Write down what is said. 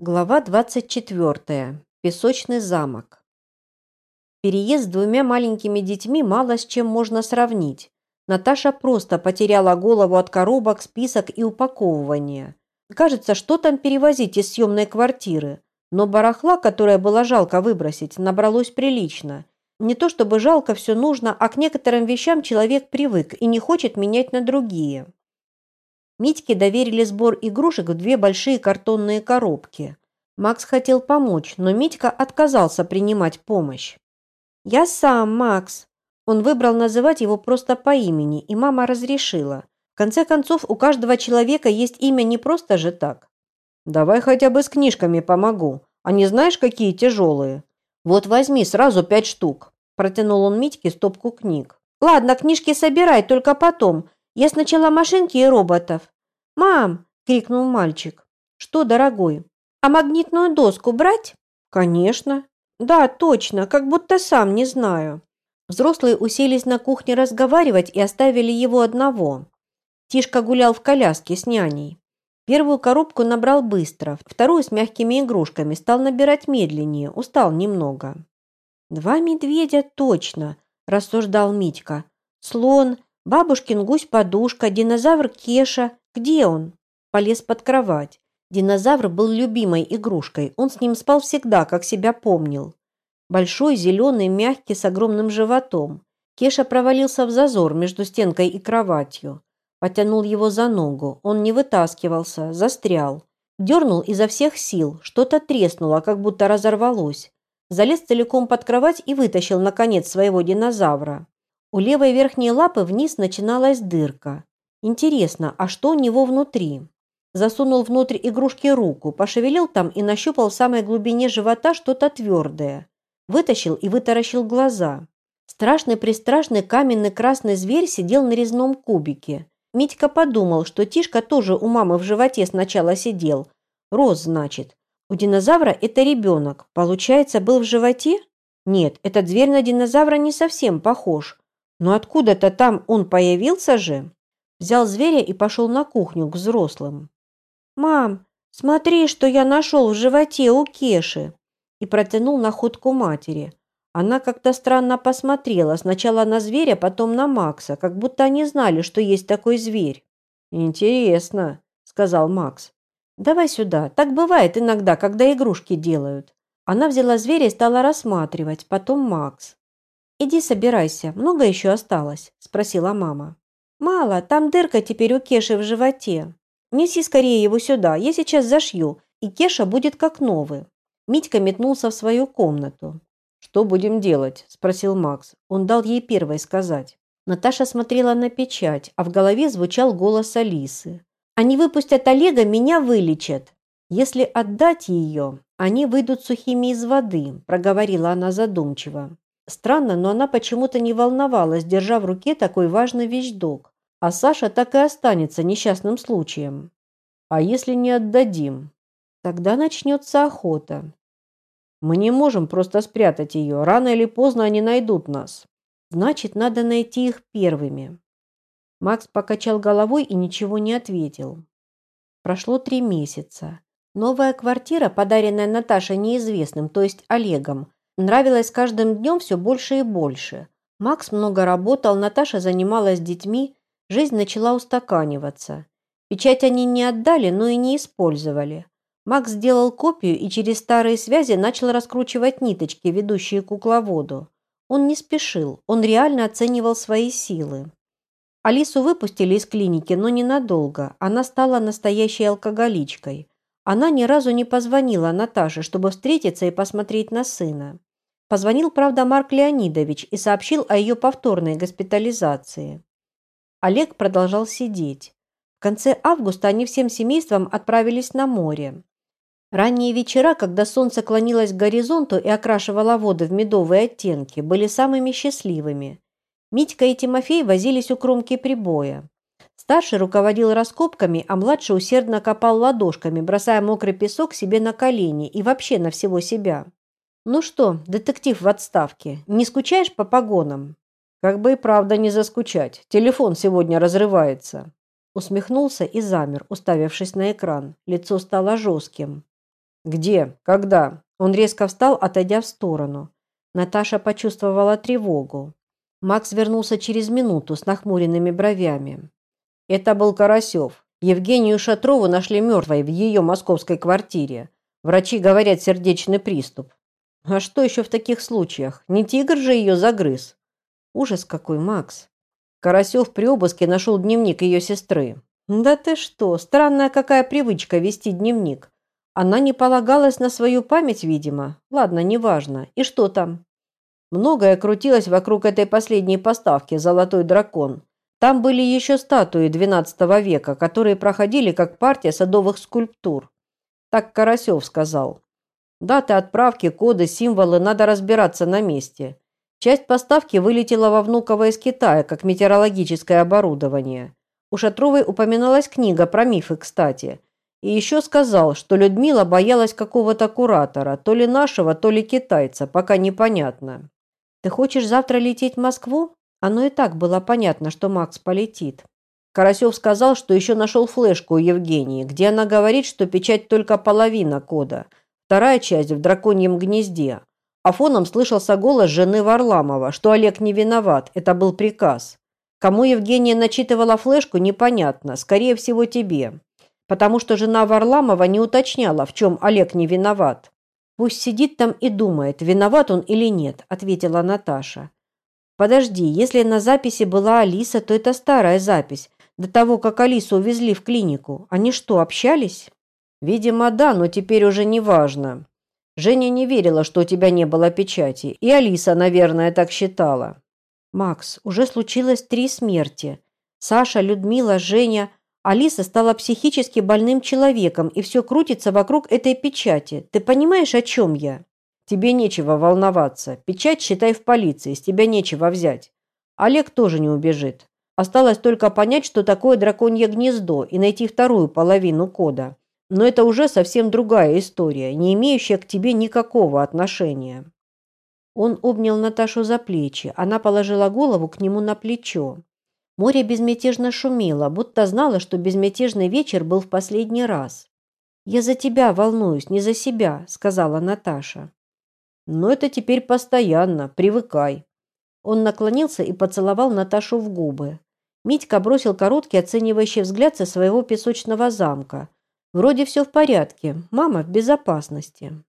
Глава 24. Песочный замок. Переезд с двумя маленькими детьми мало с чем можно сравнить. Наташа просто потеряла голову от коробок, список и упаковывания. Кажется, что там перевозить из съемной квартиры. Но барахла, которое было жалко выбросить, набралось прилично. Не то чтобы жалко все нужно, а к некоторым вещам человек привык и не хочет менять на другие. Митьке доверили сбор игрушек в две большие картонные коробки. Макс хотел помочь, но Митька отказался принимать помощь. «Я сам, Макс». Он выбрал называть его просто по имени, и мама разрешила. В конце концов, у каждого человека есть имя не просто же так. «Давай хотя бы с книжками помогу. А не знаешь, какие тяжелые?» «Вот возьми сразу пять штук». Протянул он Митьке стопку книг. «Ладно, книжки собирай, только потом. Я сначала машинки и роботов. «Мам!» – крикнул мальчик. «Что, дорогой? А магнитную доску брать?» «Конечно». «Да, точно, как будто сам не знаю». Взрослые уселись на кухне разговаривать и оставили его одного. Тишка гулял в коляске с няней. Первую коробку набрал быстро, вторую с мягкими игрушками стал набирать медленнее, устал немного. «Два медведя точно», – рассуждал Митька. «Слон, Бабушкин гусь-подушка, динозавр Кеша. Где он? Полез под кровать. Динозавр был любимой игрушкой. Он с ним спал всегда, как себя помнил. Большой, зеленый, мягкий, с огромным животом. Кеша провалился в зазор между стенкой и кроватью. Потянул его за ногу. Он не вытаскивался, застрял. Дернул изо всех сил. Что-то треснуло, как будто разорвалось. Залез целиком под кровать и вытащил, наконец, своего динозавра. У левой верхней лапы вниз начиналась дырка. Интересно, а что у него внутри? Засунул внутрь игрушки руку, пошевелил там и нащупал в самой глубине живота что-то твердое. Вытащил и вытаращил глаза. Страшный-престрашный каменный красный зверь сидел на резном кубике. Митька подумал, что Тишка тоже у мамы в животе сначала сидел. Рос, значит. У динозавра это ребенок. Получается, был в животе? Нет, этот зверь на динозавра не совсем похож. Но откуда-то там он появился же. Взял зверя и пошел на кухню к взрослым. «Мам, смотри, что я нашел в животе у Кеши!» И протянул находку матери. Она как-то странно посмотрела, сначала на зверя, потом на Макса, как будто они знали, что есть такой зверь. «Интересно», — сказал Макс. «Давай сюда. Так бывает иногда, когда игрушки делают». Она взяла зверя и стала рассматривать, потом Макс. «Иди собирайся, много еще осталось?» – спросила мама. «Мало, там дырка теперь у Кеши в животе. Неси скорее его сюда, я сейчас зашью, и Кеша будет как новый». Митька метнулся в свою комнату. «Что будем делать?» – спросил Макс. Он дал ей первой сказать. Наташа смотрела на печать, а в голове звучал голос Алисы. «Они выпустят Олега, меня вылечат. Если отдать ее, они выйдут сухими из воды», – проговорила она задумчиво. Странно, но она почему-то не волновалась, держа в руке такой важный вещдок. А Саша так и останется несчастным случаем. А если не отдадим? Тогда начнется охота. Мы не можем просто спрятать ее. Рано или поздно они найдут нас. Значит, надо найти их первыми. Макс покачал головой и ничего не ответил. Прошло три месяца. Новая квартира, подаренная Наташе неизвестным, то есть Олегом, Нравилось каждым днем все больше и больше. Макс много работал, Наташа занималась детьми, жизнь начала устаканиваться. Печать они не отдали, но и не использовали. Макс сделал копию и через старые связи начал раскручивать ниточки, ведущие кукловоду. Он не спешил, он реально оценивал свои силы. Алису выпустили из клиники, но ненадолго. Она стала настоящей алкоголичкой. Она ни разу не позвонила Наташе, чтобы встретиться и посмотреть на сына. Позвонил, правда, Марк Леонидович и сообщил о ее повторной госпитализации. Олег продолжал сидеть. В конце августа они всем семейством отправились на море. Ранние вечера, когда солнце клонилось к горизонту и окрашивало воды в медовые оттенки, были самыми счастливыми. Митька и Тимофей возились у кромки прибоя. Старший руководил раскопками, а младший усердно копал ладошками, бросая мокрый песок себе на колени и вообще на всего себя. «Ну что, детектив в отставке, не скучаешь по погонам?» «Как бы и правда не заскучать. Телефон сегодня разрывается». Усмехнулся и замер, уставившись на экран. Лицо стало жестким. «Где? Когда?» Он резко встал, отойдя в сторону. Наташа почувствовала тревогу. Макс вернулся через минуту с нахмуренными бровями. Это был Карасев. Евгению Шатрову нашли мертвой в ее московской квартире. Врачи говорят сердечный приступ. А что еще в таких случаях? Не тигр же ее загрыз? Ужас какой, Макс. Карасев при обыске нашел дневник ее сестры. Да ты что, странная какая привычка вести дневник. Она не полагалась на свою память, видимо. Ладно, неважно. И что там? Многое крутилось вокруг этой последней поставки «Золотой дракон». Там были еще статуи XII века, которые проходили как партия садовых скульптур. Так Карасев сказал. Даты отправки, коды, символы надо разбираться на месте. Часть поставки вылетела во Внуково из Китая, как метеорологическое оборудование. У Шатровой упоминалась книга про мифы, кстати – и еще сказал, что Людмила боялась какого-то куратора, то ли нашего, то ли китайца, пока непонятно. «Ты хочешь завтра лететь в Москву?» Оно и так было понятно, что Макс полетит. Карасев сказал, что еще нашел флешку у Евгении, где она говорит, что печать только половина кода, вторая часть в драконьем гнезде. А фоном слышался голос жены Варламова, что Олег не виноват, это был приказ. Кому Евгения начитывала флешку, непонятно, скорее всего тебе потому что жена Варламова не уточняла, в чем Олег не виноват. «Пусть сидит там и думает, виноват он или нет», – ответила Наташа. «Подожди, если на записи была Алиса, то это старая запись. До того, как Алису увезли в клинику. Они что, общались?» «Видимо, да, но теперь уже не важно. Женя не верила, что у тебя не было печати. И Алиса, наверное, так считала». «Макс, уже случилось три смерти. Саша, Людмила, Женя. Алиса стала психически больным человеком, и все крутится вокруг этой печати. Ты понимаешь, о чем я? Тебе нечего волноваться. Печать считай в полиции, с тебя нечего взять. Олег тоже не убежит. Осталось только понять, что такое драконье гнездо, и найти вторую половину кода. Но это уже совсем другая история, не имеющая к тебе никакого отношения. Он обнял Наташу за плечи. Она положила голову к нему на плечо. Море безмятежно шумело, будто знало, что безмятежный вечер был в последний раз. «Я за тебя волнуюсь, не за себя», — сказала Наташа. «Но это теперь постоянно, привыкай». Он наклонился и поцеловал Наташу в губы. Митька бросил короткий оценивающий взгляд со своего песочного замка. Вроде все в порядке, мама в безопасности.